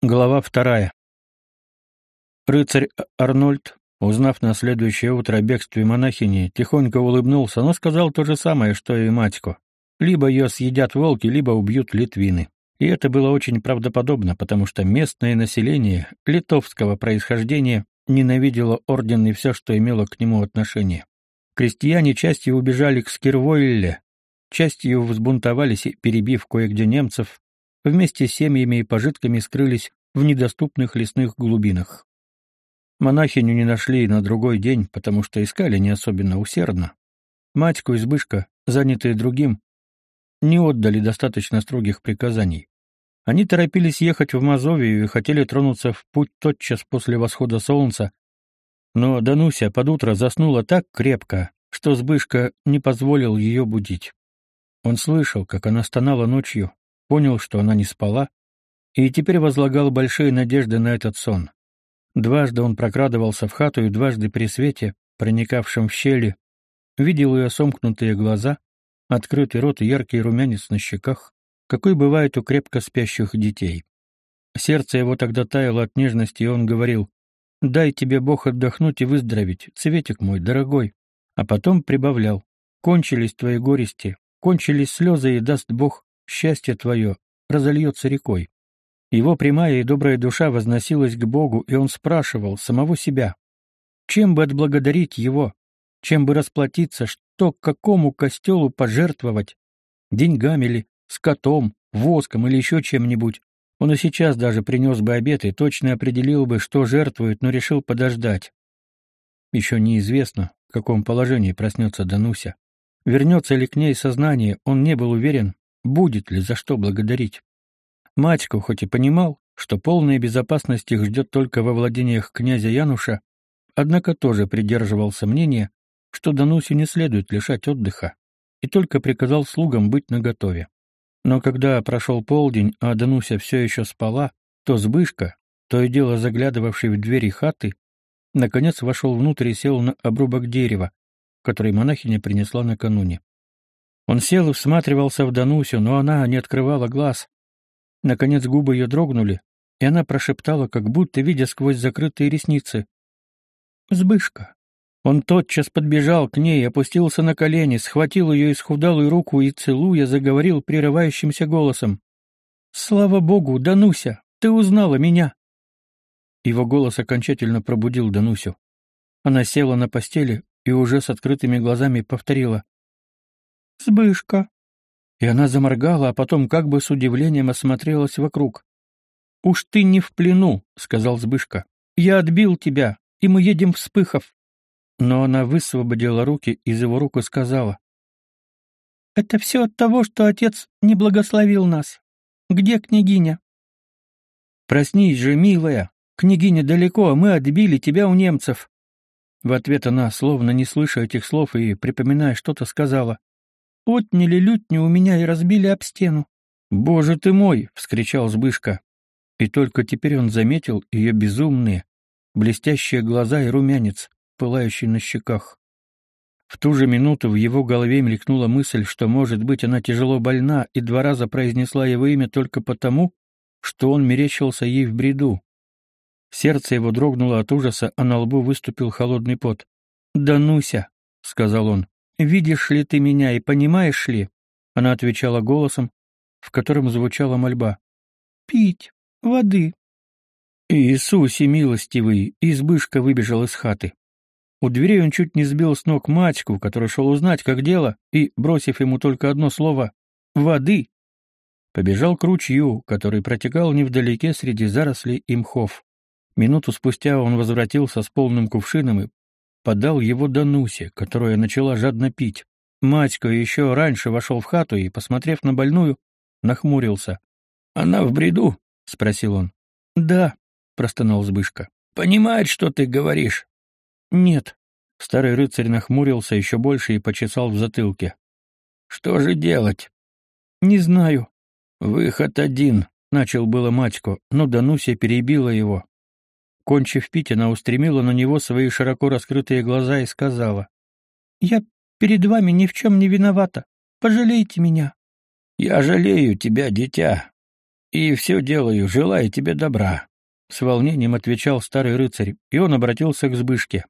Глава вторая. Рыцарь Арнольд, узнав на следующее утро о бегстве монахини, тихонько улыбнулся, но сказал то же самое, что и матько. Либо ее съедят волки, либо убьют литвины. И это было очень правдоподобно, потому что местное население литовского происхождения ненавидело орден и все, что имело к нему отношение. Крестьяне частью убежали к Скирвойле, частью взбунтовались и, перебив кое-где немцев, вместе с семьями и пожитками скрылись в недоступных лесных глубинах. Монахиню не нашли на другой день, потому что искали не особенно усердно. Матьку и Збышка, занятые другим, не отдали достаточно строгих приказаний. Они торопились ехать в Мазовию и хотели тронуться в путь тотчас после восхода солнца, но Дануся под утро заснула так крепко, что Збышка не позволил ее будить. Он слышал, как она стонала ночью, понял, что она не спала, и теперь возлагал большие надежды на этот сон. Дважды он прокрадывался в хату и дважды при свете, проникавшем в щели, видел ее сомкнутые глаза, открытый рот и яркий румянец на щеках, какой бывает у крепко спящих детей. Сердце его тогда таяло от нежности, и он говорил, «Дай тебе Бог отдохнуть и выздороветь, цветик мой, дорогой». А потом прибавлял, «Кончились твои горести, кончились слезы, и даст Бог, счастье твое разольется рекой. Его прямая и добрая душа возносилась к Богу, и он спрашивал самого себя, чем бы отблагодарить его, чем бы расплатиться, что к какому костелу пожертвовать, деньгами ли, скотом, воском или еще чем-нибудь. Он и сейчас даже принес бы обед и точно определил бы, что жертвует, но решил подождать. Еще неизвестно, в каком положении проснется Дануся. Вернется ли к ней сознание, он не был уверен, будет ли за что благодарить. Матько хоть и понимал, что полная безопасность их ждет только во владениях князя Януша, однако тоже придерживался мнения, что Данусю не следует лишать отдыха, и только приказал слугам быть наготове. Но когда прошел полдень, а Дануся все еще спала, то Збышка, то и дело заглядывавший в двери хаты, наконец вошел внутрь и сел на обрубок дерева, который монахиня принесла накануне. Он сел и всматривался в Данусю, но она не открывала глаз. Наконец губы ее дрогнули, и она прошептала, как будто видя сквозь закрытые ресницы. «Збышка». Он тотчас подбежал к ней, опустился на колени, схватил ее исхудалую руку и, целуя, заговорил прерывающимся голосом. «Слава Богу, Дануся, ты узнала меня!» Его голос окончательно пробудил Данусю. Она села на постели и уже с открытыми глазами повторила. Сбышка. И она заморгала, а потом как бы с удивлением осмотрелась вокруг. «Уж ты не в плену», — сказал Сбышка. «Я отбил тебя, и мы едем в Спыхов». Но она высвободила руки из его рук и сказала. «Это все от того, что отец не благословил нас. Где княгиня?» «Проснись же, милая. Княгиня далеко, а мы отбили тебя у немцев». В ответ она, словно не слыша этих слов и припоминая что-то, сказала. Отняли лютню у меня и разбили об стену. «Боже ты мой!» — вскричал Збышка. И только теперь он заметил ее безумные, блестящие глаза и румянец, пылающий на щеках. В ту же минуту в его голове мелькнула мысль, что, может быть, она тяжело больна, и два раза произнесла его имя только потому, что он мерещился ей в бреду. Сердце его дрогнуло от ужаса, а на лбу выступил холодный пот. «Дануся», — сказал он, «Видишь ли ты меня и понимаешь ли?» Она отвечала голосом, в котором звучала мольба. «Пить. Воды». Иисусе милостивый, избышка выбежал из хаты. У дверей он чуть не сбил с ног матьку, который шел узнать, как дело, и, бросив ему только одно слово «воды», побежал к ручью, который протекал невдалеке среди зарослей и мхов. Минуту спустя он возвратился с полным кувшином и подал его Данусе, которая начала жадно пить. Матька еще раньше вошел в хату и, посмотрев на больную, нахмурился. «Она в бреду?» — спросил он. «Да», — простонал Збышка. «Понимает, что ты говоришь?» «Нет». Старый рыцарь нахмурился еще больше и почесал в затылке. «Что же делать?» «Не знаю». «Выход один», — начал было Матько, но Дануся перебила его. Кончив пить, она устремила на него свои широко раскрытые глаза и сказала, «Я перед вами ни в чем не виновата. Пожалейте меня». «Я жалею тебя, дитя. и все делаю, желая тебе добра», — с волнением отвечал старый рыцарь, и он обратился к Збышке.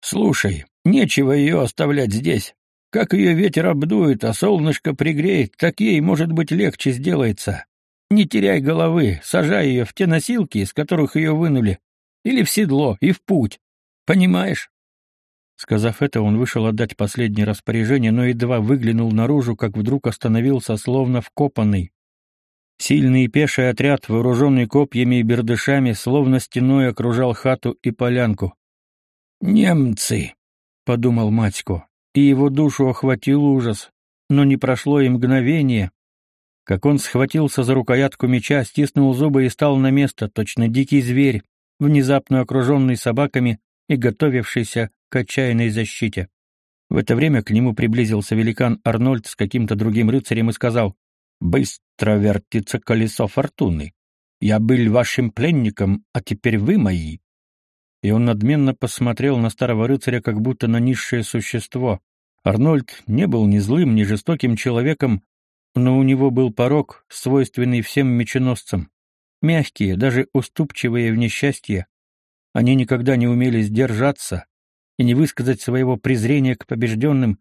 «Слушай, нечего ее оставлять здесь. Как ее ветер обдует, а солнышко пригреет, так ей, может быть, легче сделается. Не теряй головы, сажай ее в те носилки, из которых ее вынули, или в седло, и в путь. Понимаешь?» Сказав это, он вышел отдать последнее распоряжение, но едва выглянул наружу, как вдруг остановился, словно вкопанный. Сильный пеший отряд, вооруженный копьями и бердышами, словно стеной окружал хату и полянку. «Немцы!» — подумал Матько, и его душу охватил ужас, но не прошло и мгновение, как он схватился за рукоятку меча, стиснул зубы и стал на место, точно дикий зверь, внезапно окруженный собаками и готовившийся к отчаянной защите. В это время к нему приблизился великан Арнольд с каким-то другим рыцарем и сказал, «Быстро вертится колесо фортуны. Я был вашим пленником, а теперь вы мои». И он надменно посмотрел на старого рыцаря, как будто на низшее существо. Арнольд не был ни злым, ни жестоким человеком, но у него был порог, свойственный всем меченосцам. Мягкие, даже уступчивые в несчастье, они никогда не умели сдержаться, и не высказать своего презрения к побежденным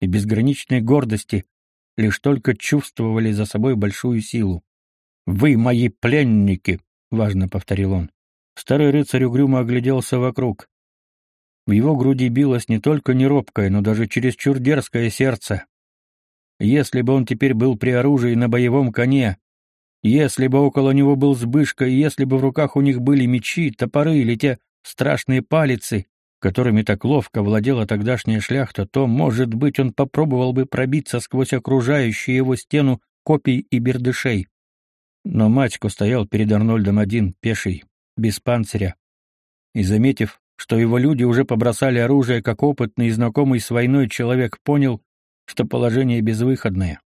и безграничной гордости, лишь только чувствовали за собой большую силу. «Вы мои пленники!» — важно повторил он. Старый рыцарь угрюмо огляделся вокруг. В его груди билось не только неробкое, но даже чересчур дерзкое сердце. Если бы он теперь был при оружии на боевом коне, если бы около него был сбышка, и если бы в руках у них были мечи, топоры или те страшные палицы, которыми так ловко владела тогдашняя шляхта, то, может быть, он попробовал бы пробиться сквозь окружающую его стену копий и бердышей. Но Матько стоял перед Арнольдом один, пеший, без панциря, и, заметив, что его люди уже побросали оружие, как опытный и знакомый с войной человек понял, что положение безвыходное.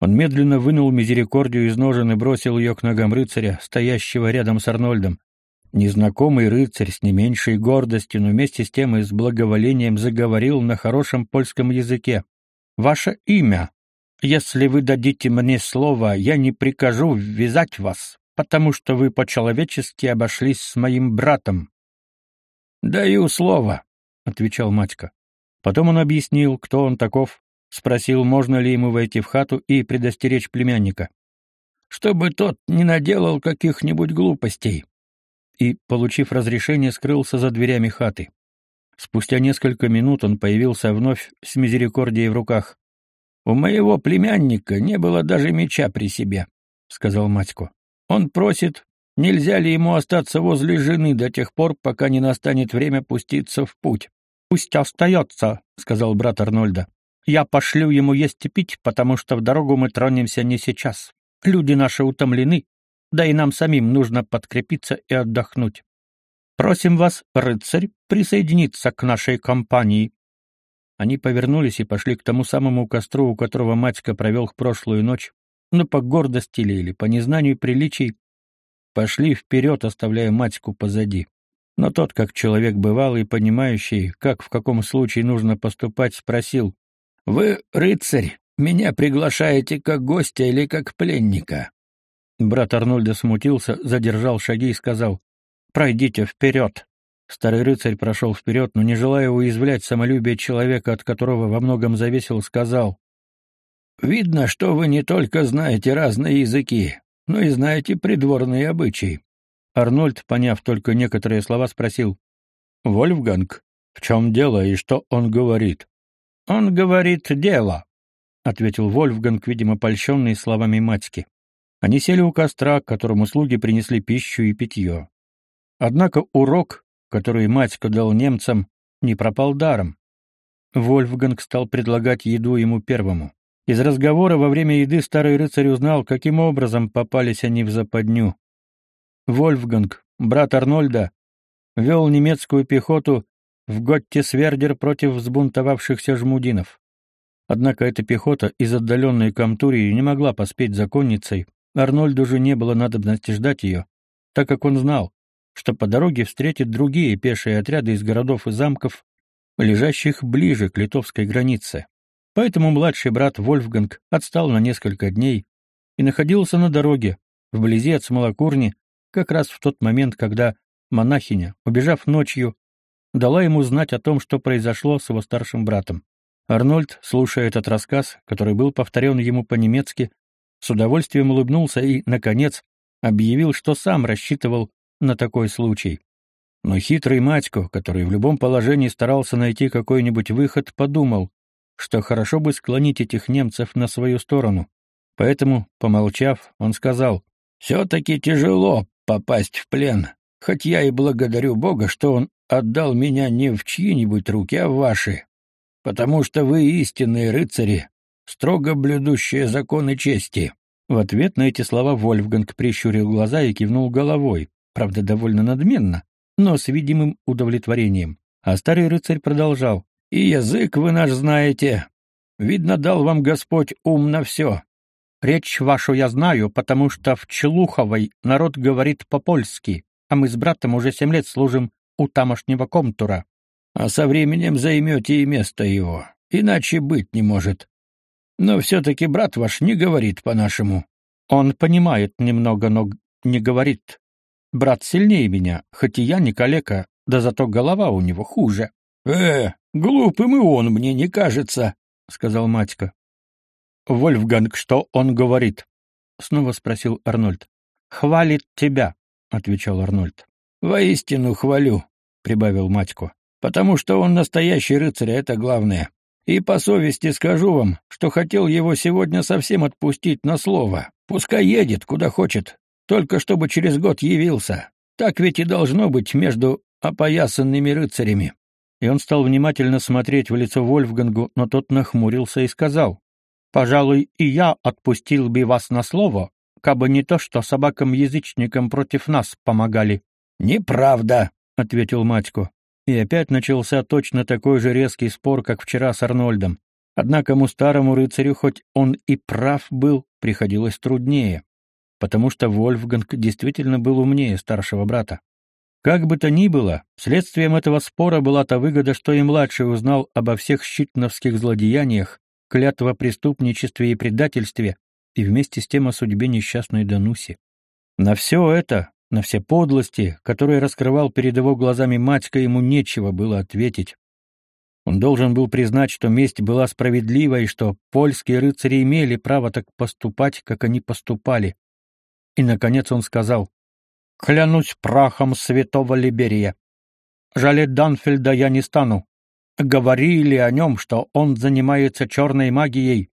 Он медленно вынул мизерикордию из ножен и бросил ее к ногам рыцаря, стоящего рядом с Арнольдом. Незнакомый рыцарь с не меньшей гордостью, но вместе с тем и с благоволением заговорил на хорошем польском языке. «Ваше имя. Если вы дадите мне слово, я не прикажу ввязать вас, потому что вы по-человечески обошлись с моим братом». «Даю слово», — отвечал Матька. Потом он объяснил, кто он таков, спросил, можно ли ему войти в хату и предостеречь племянника. «Чтобы тот не наделал каких-нибудь глупостей», и, получив разрешение, скрылся за дверями хаты. Спустя несколько минут он появился вновь с мизерикордией в руках. «У моего племянника не было даже меча при себе», — сказал Матько. «Он просит, нельзя ли ему остаться возле жены до тех пор, пока не настанет время пуститься в путь». «Пусть остается», — сказал брат Арнольда. «Я пошлю ему есть и пить, потому что в дорогу мы тронемся не сейчас. Люди наши утомлены, да и нам самим нужно подкрепиться и отдохнуть. Просим вас, рыцарь, присоединиться к нашей компании». Они повернулись и пошли к тому самому костру, у которого Матька провел прошлую ночь, но по гордости ли или по незнанию приличий пошли вперед, оставляя Матьку позади. Но тот, как человек бывалый, понимающий, как в каком случае нужно поступать, спросил, «Вы, рыцарь, меня приглашаете как гостя или как пленника?» Брат Арнольда смутился, задержал шаги и сказал, «Пройдите вперед». Старый рыцарь прошел вперед, но, не желая уязвлять самолюбие человека, от которого во многом зависел, сказал, «Видно, что вы не только знаете разные языки, но и знаете придворные обычаи». Арнольд, поняв только некоторые слова, спросил, «Вольфганг, в чем дело и что он говорит?» «Он говорит дело», — ответил Вольфганг, видимо, польщенный словами матьки. Они сели у костра, к которому слуги принесли пищу и питье. Однако урок, который Матько дал немцам, не пропал даром. Вольфганг стал предлагать еду ему первому. Из разговора во время еды старый рыцарь узнал, каким образом попались они в западню. Вольфганг, брат Арнольда, вел немецкую пехоту в Готтесвердер против взбунтовавшихся жмудинов. Однако эта пехота из отдаленной Камтурии не могла поспеть за конницей, Арнольду же не было надобности ждать ее, так как он знал, что по дороге встретит другие пешие отряды из городов и замков, лежащих ближе к литовской границе. Поэтому младший брат Вольфганг отстал на несколько дней и находился на дороге, вблизи от смолокурни, как раз в тот момент, когда монахиня, убежав ночью, дала ему знать о том, что произошло с его старшим братом. Арнольд, слушая этот рассказ, который был повторен ему по-немецки, с удовольствием улыбнулся и, наконец, объявил, что сам рассчитывал на такой случай. Но хитрый Матько, который в любом положении старался найти какой-нибудь выход, подумал, что хорошо бы склонить этих немцев на свою сторону. Поэтому, помолчав, он сказал, «Все-таки тяжело попасть в плен, хоть я и благодарю Бога, что он отдал меня не в чьи-нибудь руки, а в ваши, потому что вы истинные рыцари, строго блюдущие законы чести». В ответ на эти слова Вольфганг прищурил глаза и кивнул головой, правда, довольно надменно, но с видимым удовлетворением. А старый рыцарь продолжал. «И язык вы наш знаете. Видно, дал вам Господь ум на все. Речь вашу я знаю, потому что в Челуховой народ говорит по-польски, а мы с братом уже семь лет служим у тамошнего комтура. А со временем займете и место его, иначе быть не может. Но все-таки брат ваш не говорит по-нашему. Он понимает немного, но не говорит. Брат сильнее меня, хоть и я не калека, да зато голова у него хуже. — Э, глупым и он мне не кажется, — сказал Матька. — Вольфганг, что он говорит? — снова спросил Арнольд. — Хвалит тебя, — отвечал Арнольд. — Воистину хвалю, — прибавил Матько, — потому что он настоящий рыцарь, это главное. И по совести скажу вам, что хотел его сегодня совсем отпустить на слово. Пускай едет, куда хочет, только чтобы через год явился. Так ведь и должно быть между опоясанными рыцарями». И он стал внимательно смотреть в лицо Вольфгангу, но тот нахмурился и сказал, «Пожалуй, и я отпустил бы вас на слово, кабы не то, что собакам-язычникам против нас помогали». «Неправда», — ответил Матько. И опять начался точно такой же резкий спор, как вчера с Арнольдом. Однако му старому рыцарю, хоть он и прав был, приходилось труднее, потому что Вольфганг действительно был умнее старшего брата. Как бы то ни было, следствием этого спора была та выгода, что и младший узнал обо всех щитновских злодеяниях, клятва преступничестве и предательстве, и вместе с тем о судьбе несчастной Дануси. На все это на все подлости, которые раскрывал перед его глазами Матька, ему нечего было ответить. Он должен был признать, что месть была справедлива и что польские рыцари имели право так поступать, как они поступали. И, наконец, он сказал, «Клянусь прахом святого Либерия. Жалеть Данфельда я не стану. Говорили о нем, что он занимается черной магией,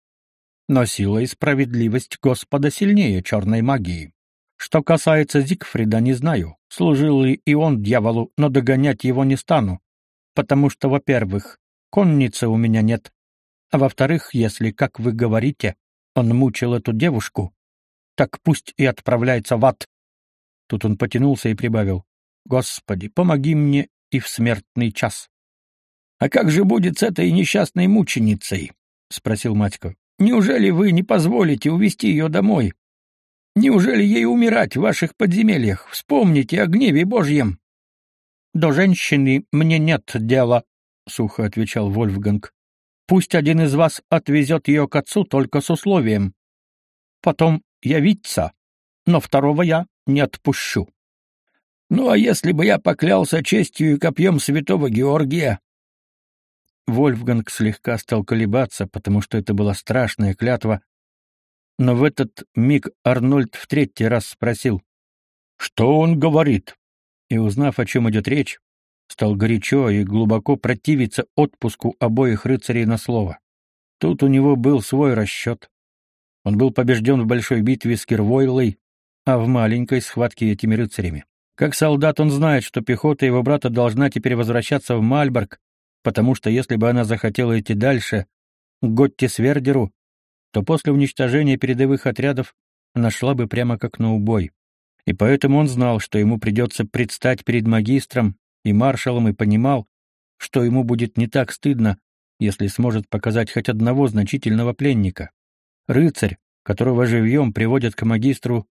но сила и справедливость Господа сильнее черной магии. Что касается Зигфрида, не знаю, служил ли и он дьяволу, но догонять его не стану, потому что, во-первых, конницы у меня нет, а во-вторых, если, как вы говорите, он мучил эту девушку, так пусть и отправляется в ад. Тут он потянулся и прибавил, «Господи, помоги мне и в смертный час». «А как же будет с этой несчастной мученицей?» — спросил Матько. «Неужели вы не позволите увести ее домой?» Неужели ей умирать в ваших подземельях? Вспомните о гневе Божьем. До женщины мне нет дела, сухо отвечал Вольфганг. Пусть один из вас отвезет ее к отцу только с условием. Потом явиться, но второго я не отпущу. Ну а если бы я поклялся честью и копьем святого Георгия? Вольфганг слегка стал колебаться, потому что это была страшная клятва, но в этот миг Арнольд в третий раз спросил, «Что он говорит?» И, узнав, о чем идет речь, стал горячо и глубоко противиться отпуску обоих рыцарей на слово. Тут у него был свой расчет. Он был побежден в большой битве с Кирвойлой, а в маленькой схватке этими рыцарями. Как солдат он знает, что пехота его брата должна теперь возвращаться в Мальборг, потому что если бы она захотела идти дальше, к Готте-Свердеру, то после уничтожения передовых отрядов нашла бы прямо как на убой. И поэтому он знал, что ему придется предстать перед магистром и маршалом, и понимал, что ему будет не так стыдно, если сможет показать хоть одного значительного пленника. Рыцарь, которого живьем приводят к магистру,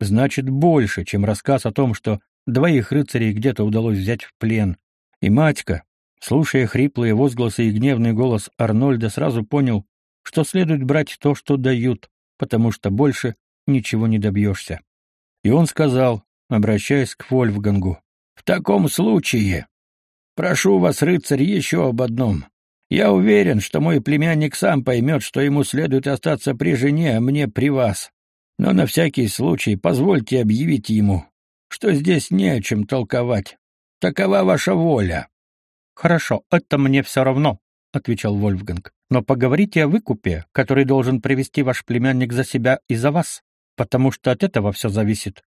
значит больше, чем рассказ о том, что двоих рыцарей где-то удалось взять в плен. И Матька, слушая хриплые возгласы и гневный голос Арнольда, сразу понял, что следует брать то, что дают, потому что больше ничего не добьешься. И он сказал, обращаясь к Вольфгангу, «В таком случае прошу вас, рыцарь, еще об одном. Я уверен, что мой племянник сам поймет, что ему следует остаться при жене, а мне при вас. Но на всякий случай позвольте объявить ему, что здесь не о чем толковать. Такова ваша воля». «Хорошо, это мне все равно», — отвечал Вольфганг. «Но поговорите о выкупе, который должен привести ваш племянник за себя и за вас, потому что от этого все зависит».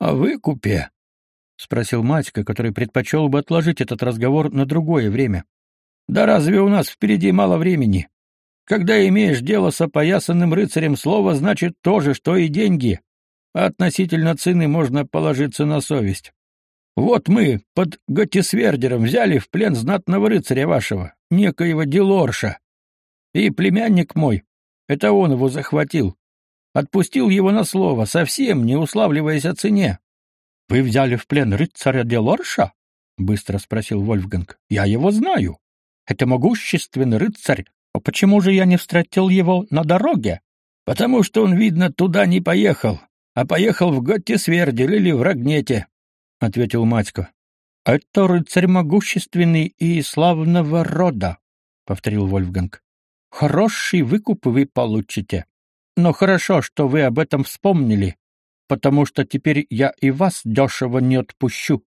«О выкупе?» — спросил Матька, который предпочел бы отложить этот разговор на другое время. «Да разве у нас впереди мало времени? Когда имеешь дело с опоясанным рыцарем, слово значит то же, что и деньги, а относительно цены можно положиться на совесть. Вот мы под Готисвердером взяли в плен знатного рыцаря вашего, некоего Делорша. И племянник мой, это он его захватил, отпустил его на слово, совсем не уславливаясь о цене. — Вы взяли в плен рыцаря Делорша? — быстро спросил Вольфганг. — Я его знаю. Это могущественный рыцарь. А почему же я не встретил его на дороге? — Потому что он, видно, туда не поехал, а поехал в Готтисвердер или в Рогнете, — ответил Матько. — Это рыцарь могущественный и славного рода, — повторил Вольфганг. — Хороший выкуп вы получите. Но хорошо, что вы об этом вспомнили, потому что теперь я и вас дешево не отпущу.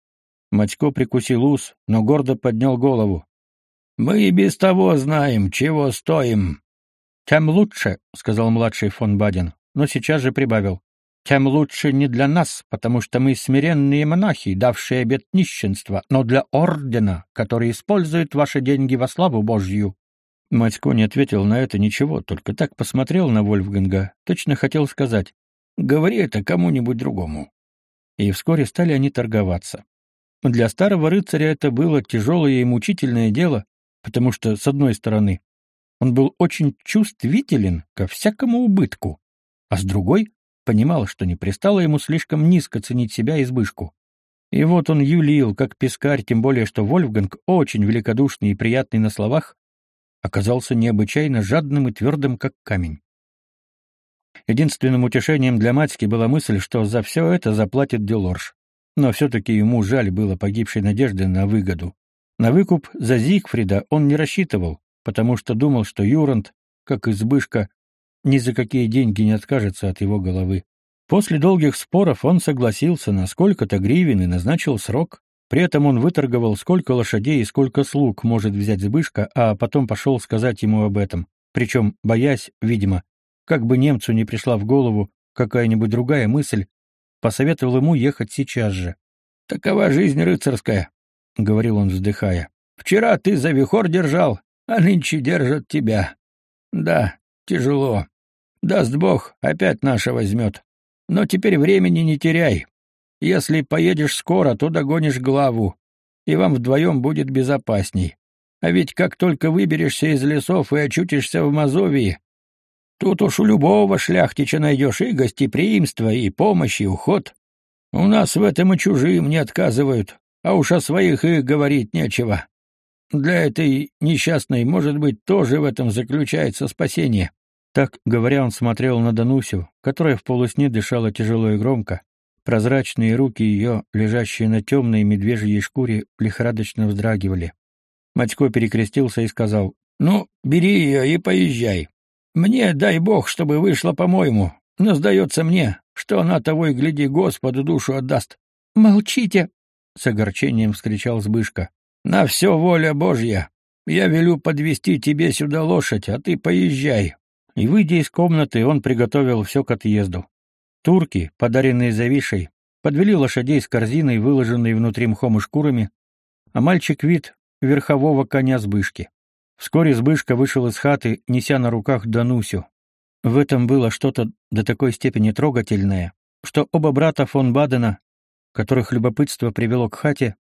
Матько прикусил ус, но гордо поднял голову. — Мы и без того знаем, чего стоим. — Тем лучше, — сказал младший фон Баден, но сейчас же прибавил тем лучше не для нас, потому что мы смиренные монахи, давшие обет нищенства, но для ордена, который использует ваши деньги во славу Божью». Матько не ответил на это ничего, только так посмотрел на Вольфганга, точно хотел сказать «Говори это кому-нибудь другому». И вскоре стали они торговаться. Для старого рыцаря это было тяжелое и мучительное дело, потому что, с одной стороны, он был очень чувствителен ко всякому убытку, а с другой понимал, что не пристало ему слишком низко ценить себя и избышку. И вот он юлил, как пескарь, тем более что Вольфганг, очень великодушный и приятный на словах, оказался необычайно жадным и твердым, как камень. Единственным утешением для матики была мысль, что за все это заплатит Делорж. Но все-таки ему жаль было погибшей надежды на выгоду. На выкуп за Зигфрида он не рассчитывал, потому что думал, что Юрант, как избышка, ни за какие деньги не откажется от его головы. После долгих споров он согласился на сколько-то гривен и назначил срок. При этом он выторговал, сколько лошадей и сколько слуг может взять Збышка, а потом пошел сказать ему об этом. Причем, боясь, видимо, как бы немцу не пришла в голову какая-нибудь другая мысль, посоветовал ему ехать сейчас же. «Такова жизнь рыцарская», — говорил он, вздыхая. «Вчера ты за вихор держал, а нынче держат тебя. Да, тяжело. Даст Бог, опять наша возьмет. Но теперь времени не теряй. Если поедешь скоро, то догонишь главу, и вам вдвоем будет безопасней. А ведь как только выберешься из лесов и очутишься в Мазовии, тут уж у любого шляхтича найдешь и гостеприимство, и помощь, и уход. У нас в этом и чужим не отказывают, а уж о своих и говорить нечего. Для этой несчастной, может быть, тоже в этом заключается спасение. Так, говоря, он смотрел на Данусю, которая в полусне дышала тяжело и громко. Прозрачные руки ее, лежащие на темной медвежьей шкуре, лихорадочно вздрагивали. Матько перекрестился и сказал, «Ну, бери ее и поезжай. Мне, дай бог, чтобы вышло по-моему, но сдается мне, что она того и гляди Господу душу отдаст». «Молчите!» — с огорчением вскричал Збышка. «На все воля Божья. Я велю подвести тебе сюда лошадь, а ты поезжай и, выйдя из комнаты, он приготовил все к отъезду. Турки, подаренные Завишей, подвели лошадей с корзиной, выложенной внутри мхом и шкурами, а мальчик вид верхового коня Збышки. Вскоре Збышка вышел из хаты, неся на руках Данусю. В этом было что-то до такой степени трогательное, что оба брата фон Бадена, которых любопытство привело к хате,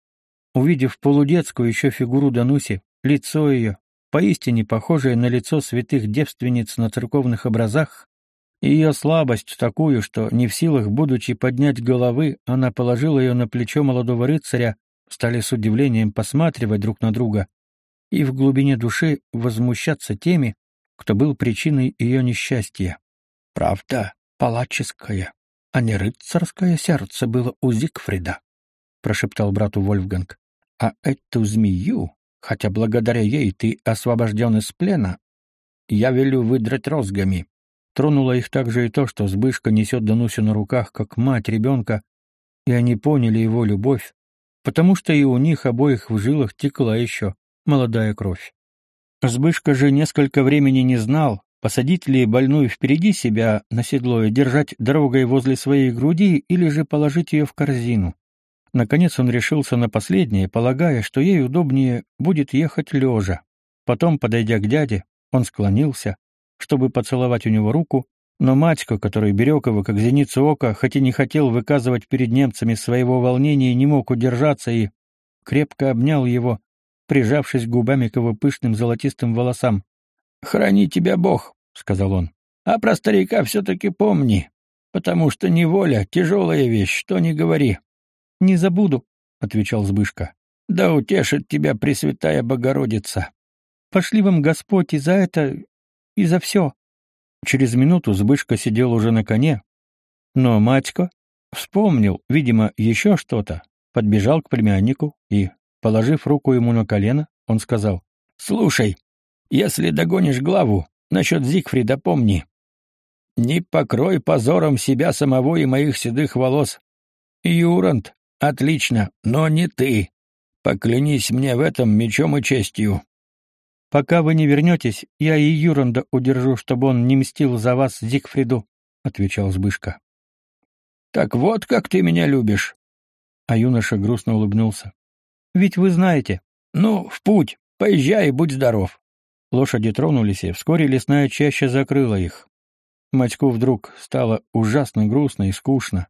увидев полудетскую еще фигуру Дануси, лицо ее, поистине похожее на лицо святых девственниц на церковных образах, ее слабость такую, что не в силах, будучи поднять головы, она положила ее на плечо молодого рыцаря, стали с удивлением посматривать друг на друга и в глубине души возмущаться теми, кто был причиной ее несчастья. «Правда, палаческое, а не рыцарское сердце было у Зигфрида, прошептал брату Вольфганг. А эту змею, хотя благодаря ей ты освобожден из плена, я велю выдрать розгами. Тронуло их также и то, что Сбышка несет Данусю на руках, как мать ребенка, и они поняли его любовь, потому что и у них обоих в жилах текла еще молодая кровь. Сбышка же несколько времени не знал, посадить ли больную впереди себя на седло и держать дорогой возле своей груди или же положить ее в корзину. Наконец он решился на последнее, полагая, что ей удобнее будет ехать лежа. Потом, подойдя к дяде, он склонился, чтобы поцеловать у него руку, но Матько, который берег его как зеницу ока, хоть и не хотел выказывать перед немцами своего волнения, не мог удержаться и крепко обнял его, прижавшись губами к его пышным золотистым волосам. «Храни тебя Бог», — сказал он, — «а про старика все-таки помни, потому что неволя — тяжелая вещь, что не говори». «Не забуду», — отвечал Збышка. «Да утешит тебя Пресвятая Богородица». «Пошли вам Господь и за это, и за все». Через минуту Збышка сидел уже на коне, но Матько вспомнил, видимо, еще что-то, подбежал к племяннику и, положив руку ему на колено, он сказал, «Слушай, если догонишь главу, насчет Зигфрида помни. Не покрой позором себя самого и моих седых волос. Юрант, отлично, но не ты. Поклянись мне в этом мечом и честью. Пока вы не вернетесь, я и Юранда удержу, чтобы он не мстил за вас Зигфриду, отвечал Збышка. Так вот как ты меня любишь. А юноша грустно улыбнулся. Ведь вы знаете. Ну, в путь. Поезжай и будь здоров. Лошади тронулись, и вскоре лесная чаща закрыла их. Матьку вдруг стало ужасно грустно и скучно.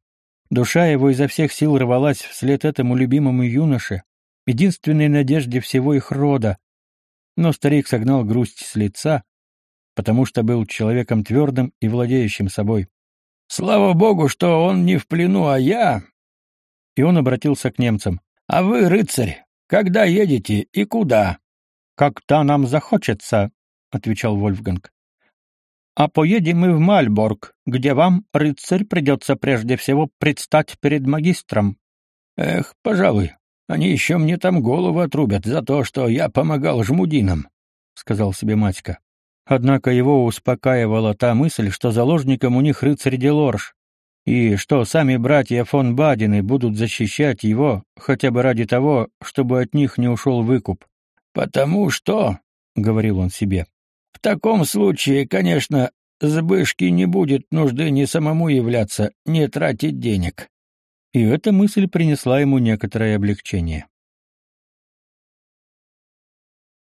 Душа его изо всех сил рвалась вслед этому любимому юноше, единственной надежде всего их рода, но старик согнал грусть с лица, потому что был человеком твердым и владеющим собой. «Слава Богу, что он не в плену, а я...» И он обратился к немцам. «А вы, рыцарь, когда едете и куда?» «Когда нам захочется», — отвечал Вольфганг. «А поедем мы в Мальборг, где вам, рыцарь, придется прежде всего предстать перед магистром». «Эх, пожалуй, они еще мне там голову отрубят за то, что я помогал жмудинам», — сказал себе Матька. Однако его успокаивала та мысль, что заложником у них рыцарь Делорж, и что сами братья фон Бадины будут защищать его хотя бы ради того, чтобы от них не ушел выкуп. «Потому что», — говорил он себе, — «в таком случае, конечно, Збышке не будет нужды ни самому являться, ни тратить денег. И эта мысль принесла ему некоторое облегчение.